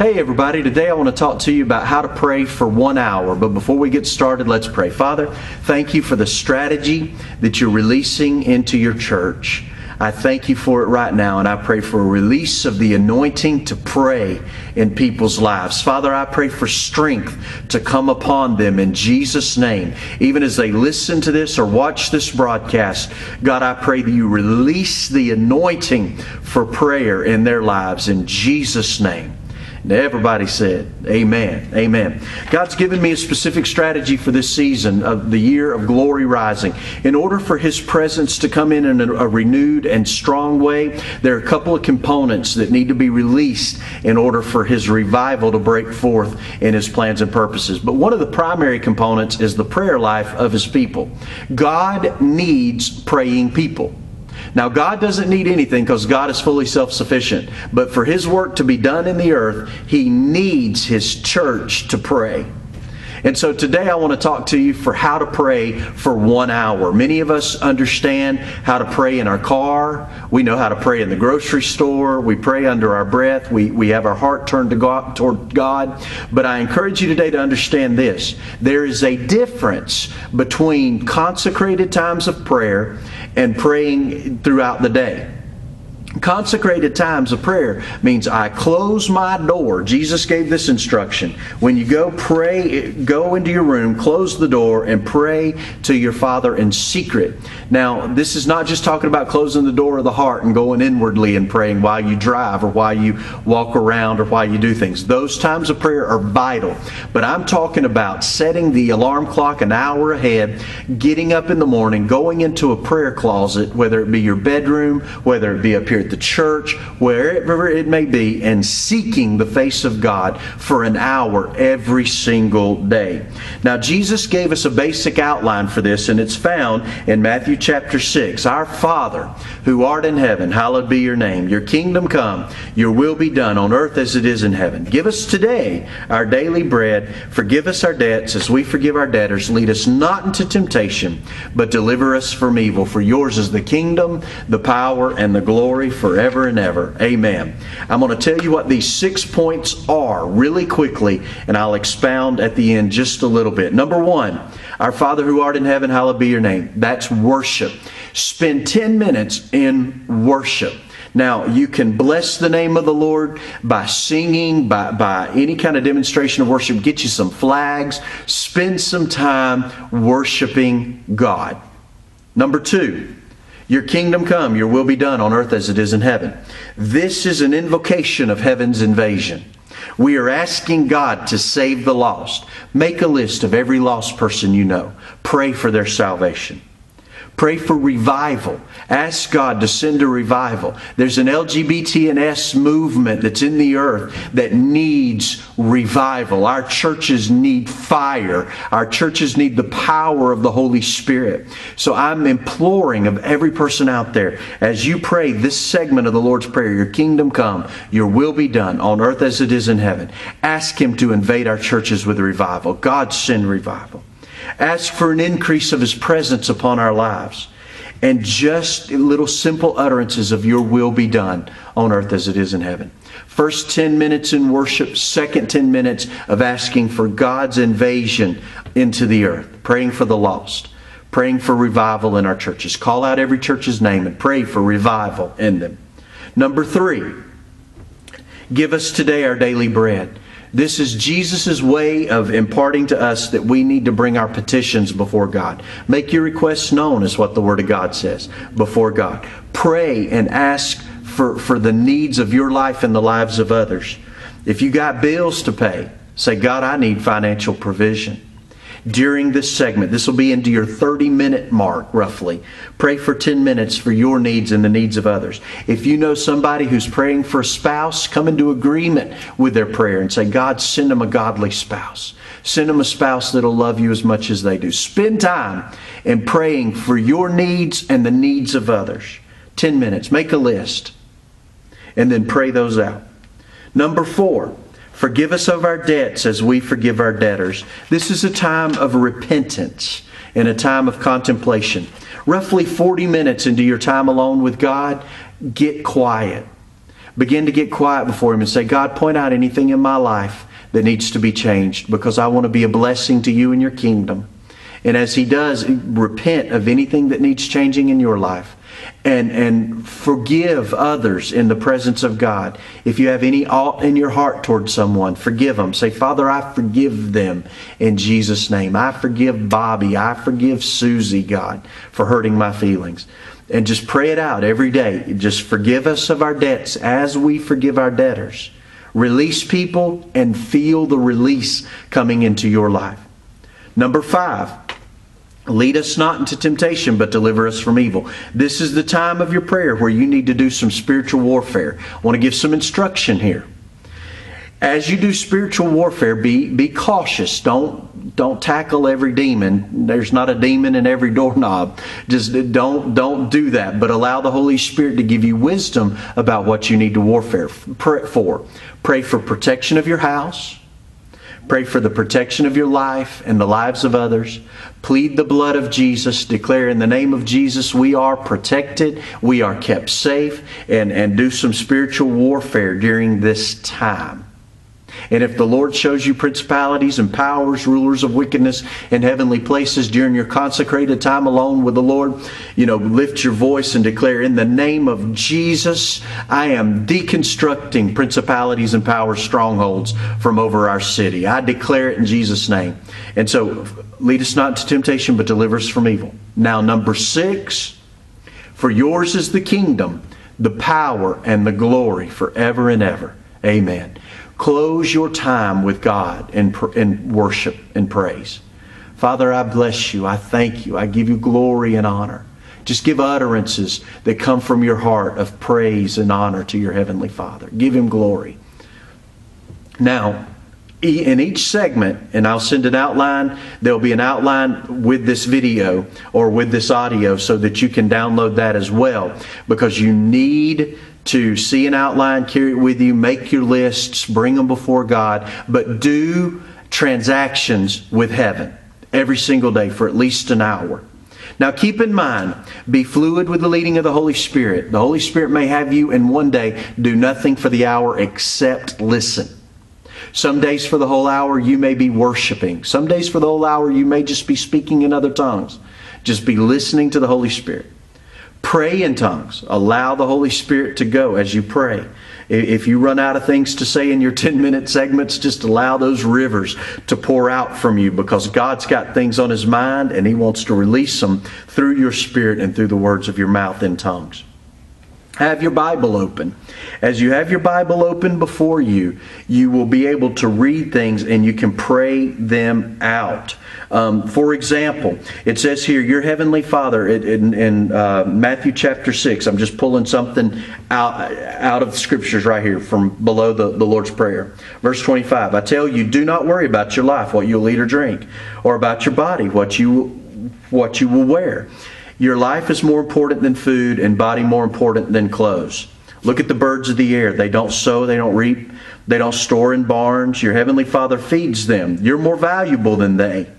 Hey, everybody. Today I want to talk to you about how to pray for one hour. But before we get started, let's pray. Father, thank you for the strategy that you're releasing into your church. I thank you for it right now, and I pray for a release of the anointing to pray in people's lives. Father, I pray for strength to come upon them in Jesus' name. Even as they listen to this or watch this broadcast, God, I pray that you release the anointing for prayer in their lives in Jesus' name. Everybody said, Amen. Amen. God's given me a specific strategy for this season of the year of glory rising. In order for His presence to come in in a, a renewed and strong way, there are a couple of components that need to be released in order for His revival to break forth in His plans and purposes. But one of the primary components is the prayer life of His people. God needs praying people. Now, God doesn't need anything because God is fully self sufficient. But for His work to be done in the earth, He needs His church to pray. And so today I want to talk to you for how to pray for one hour. Many of us understand how to pray in our car. We know how to pray in the grocery store. We pray under our breath. We, we have our heart turned to God, toward God. But I encourage you today to understand this. There is a difference between consecrated times of prayer and praying throughout the day. Consecrated times of prayer means I close my door. Jesus gave this instruction. When you go pray, go into your room, close the door, and pray to your Father in secret. Now, this is not just talking about closing the door of the heart and going inwardly and praying while you drive or while you walk around or while you do things. Those times of prayer are vital. But I'm talking about setting the alarm clock an hour ahead, getting up in the morning, going into a prayer closet, whether it be your bedroom, whether it be up here the church, wherever it may be, and seeking the face of God for an hour every single day. Now, Jesus gave us a basic outline for this, and it's found in Matthew chapter 6. Our Father, who art in heaven, hallowed be your name. Your kingdom come, your will be done on earth as it is in heaven. Give us today our daily bread. Forgive us our debts as we forgive our debtors. Lead us not into temptation, but deliver us from evil. For yours is the kingdom, the power, and the glory forever and ever. Amen. I'm going to tell you what these six points are really quickly, and I'll expound at the end just a little bit. Number one, our Father who art in heaven, hallowed be your name. That's worship. Spend 10 minutes in worship. Now, you can bless the name of the Lord by singing, by, by any kind of demonstration of worship. Get you some flags. Spend some time worshiping God. Number two, your kingdom come, your will be done on earth as it is in heaven. This is an invocation of heaven's invasion. We are asking God to save the lost. Make a list of every lost person you know. Pray for their salvation. Pray for revival. Ask God to send a revival. There's an LGBT and S movement that's in the earth that needs revival. Our churches need fire. Our churches need the power of the Holy Spirit. So I'm imploring of every person out there, as you pray this segment of the Lord's Prayer, your kingdom come, your will be done on earth as it is in heaven. Ask Him to invade our churches with revival. God send revival. Ask for an increase of His presence upon our lives. And just little simple utterances of your will be done on earth as it is in heaven. First 10 minutes in worship, second 10 minutes of asking for God's invasion into the earth, praying for the lost, praying for revival in our churches. Call out every church's name and pray for revival in them. Number three, give us today our daily bread. This is Jesus' way of imparting to us that we need to bring our petitions before God. Make your requests known, is what the Word of God says, before God. Pray and ask for, for the needs of your life and the lives of others. If you got bills to pay, say, God, I need financial provision during this segment. This will be into your 30 minute mark, roughly. Pray for 10 minutes for your needs and the needs of others. If you know somebody who's praying for a spouse, come into agreement with their prayer and say, God, send them a godly spouse. Send them a spouse that'll love you as much as they do. Spend time in praying for your needs and the needs of others. 10 minutes. Make a list and then pray those out. Number four, Forgive us of our debts as we forgive our debtors. This is a time of repentance and a time of contemplation. Roughly 40 minutes into your time alone with God, get quiet. Begin to get quiet before Him and say, God, point out anything in my life that needs to be changed because I want to be a blessing to you and your kingdom. And as He does, repent of anything that needs changing in your life and, and forgive others in the presence of God. If you have any ought in your heart towards someone, forgive them. Say, Father, I forgive them in Jesus' name. I forgive Bobby. I forgive Susie, God, for hurting my feelings. And just pray it out every day. Just forgive us of our debts as we forgive our debtors. Release people and feel the release coming into your life. Number five, Lead us not into temptation, but deliver us from evil. This is the time of your prayer where you need to do some spiritual warfare. I want to give some instruction here. As you do spiritual warfare, be, be cautious. Don't, don't tackle every demon. There's not a demon in every doorknob. Just don't, don't do that, but allow the Holy Spirit to give you wisdom about what you need to warfare for. Pray for protection of your house Pray for the protection of your life and the lives of others. Plead the blood of Jesus. Declare in the name of Jesus we are protected, we are kept safe, and, and do some spiritual warfare during this time. And if the Lord shows you principalities and powers, rulers of wickedness in heavenly places during your consecrated time alone with the Lord, you know, lift your voice and declare, In the name of Jesus, I am deconstructing principalities and powers, strongholds from over our city. I declare it in Jesus' name. And so, lead us not into temptation, but deliver us from evil. Now, number six, for yours is the kingdom, the power, and the glory forever and ever. Amen. Close your time with God in, in worship and praise. Father, I bless you. I thank you. I give you glory and honor. Just give utterances that come from your heart of praise and honor to your Heavenly Father. Give Him glory. Now, in each segment, and I'll send an outline, there'll be an outline with this video or with this audio so that you can download that as well because you need to see an outline, carry it with you, make your lists, bring them before God, but do transactions with heaven every single day for at least an hour. Now keep in mind, be fluid with the leading of the Holy Spirit. The Holy Spirit may have you in one day do nothing for the hour except listen. Some days for the whole hour you may be worshiping. Some days for the whole hour you may just be speaking in other tongues. Just be listening to the Holy Spirit. Pray in tongues. Allow the Holy Spirit to go as you pray. If you run out of things to say in your 10 minute segments, just allow those rivers to pour out from you because God's got things on His mind and He wants to release them through your spirit and through the words of your mouth in tongues. Have your Bible open. As you have your Bible open before you, you will be able to read things and you can pray them out. Um, for example, it says here, Your Heavenly Father, in, in uh, Matthew chapter 6, I'm just pulling something out, out of the scriptures right here from below the, the Lord's Prayer. Verse 25 I tell you, do not worry about your life, what you'll eat or drink, or about your body, what you, what you will wear. Your life is more important than food, and body more important than clothes. Look at the birds of the air. They don't sow, they don't reap, they don't store in barns. Your heavenly Father feeds them. You're more valuable than they.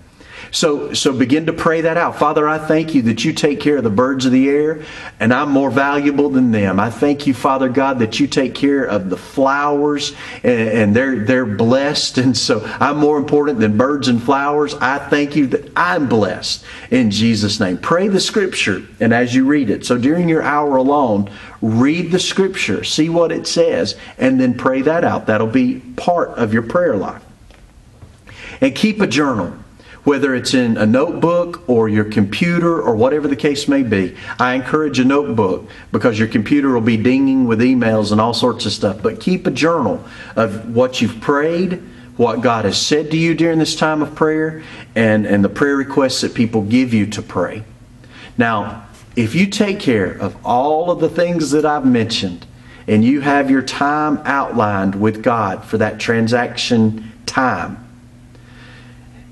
So, so begin to pray that out. Father, I thank you that you take care of the birds of the air, and I'm more valuable than them. I thank you, Father God, that you take care of the flowers, and, and they're they're blessed, and so I'm more important than birds and flowers. I thank you that I'm blessed in Jesus' name. Pray the Scripture, and as you read it, so during your hour alone, read the Scripture, see what it says, and then pray that out. That'll be part of your prayer life. And keep a journal whether it's in a notebook or your computer or whatever the case may be. I encourage a notebook because your computer will be dinging with emails and all sorts of stuff. But keep a journal of what you've prayed, what God has said to you during this time of prayer, and, and the prayer requests that people give you to pray. Now, if you take care of all of the things that I've mentioned, and you have your time outlined with God for that transaction time,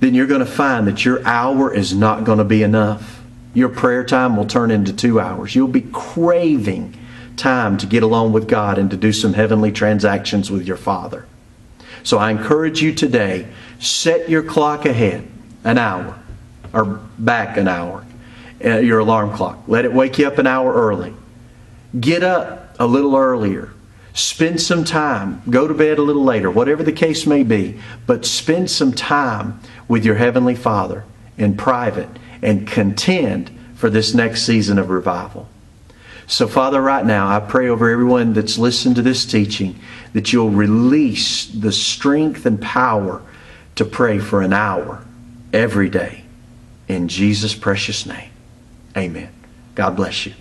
then you're going to find that your hour is not going to be enough. Your prayer time will turn into two hours. You'll be craving time to get along with God and to do some heavenly transactions with your Father. So I encourage you today set your clock ahead an hour or back an hour, uh, your alarm clock. Let it wake you up an hour early. Get up a little earlier Spend some time. Go to bed a little later, whatever the case may be, but spend some time with your Heavenly Father in private and contend for this next season of revival. So, Father, right now, I pray over everyone that's listened to this teaching that you'll release the strength and power to pray for an hour every day. In Jesus' precious name, amen. God bless you.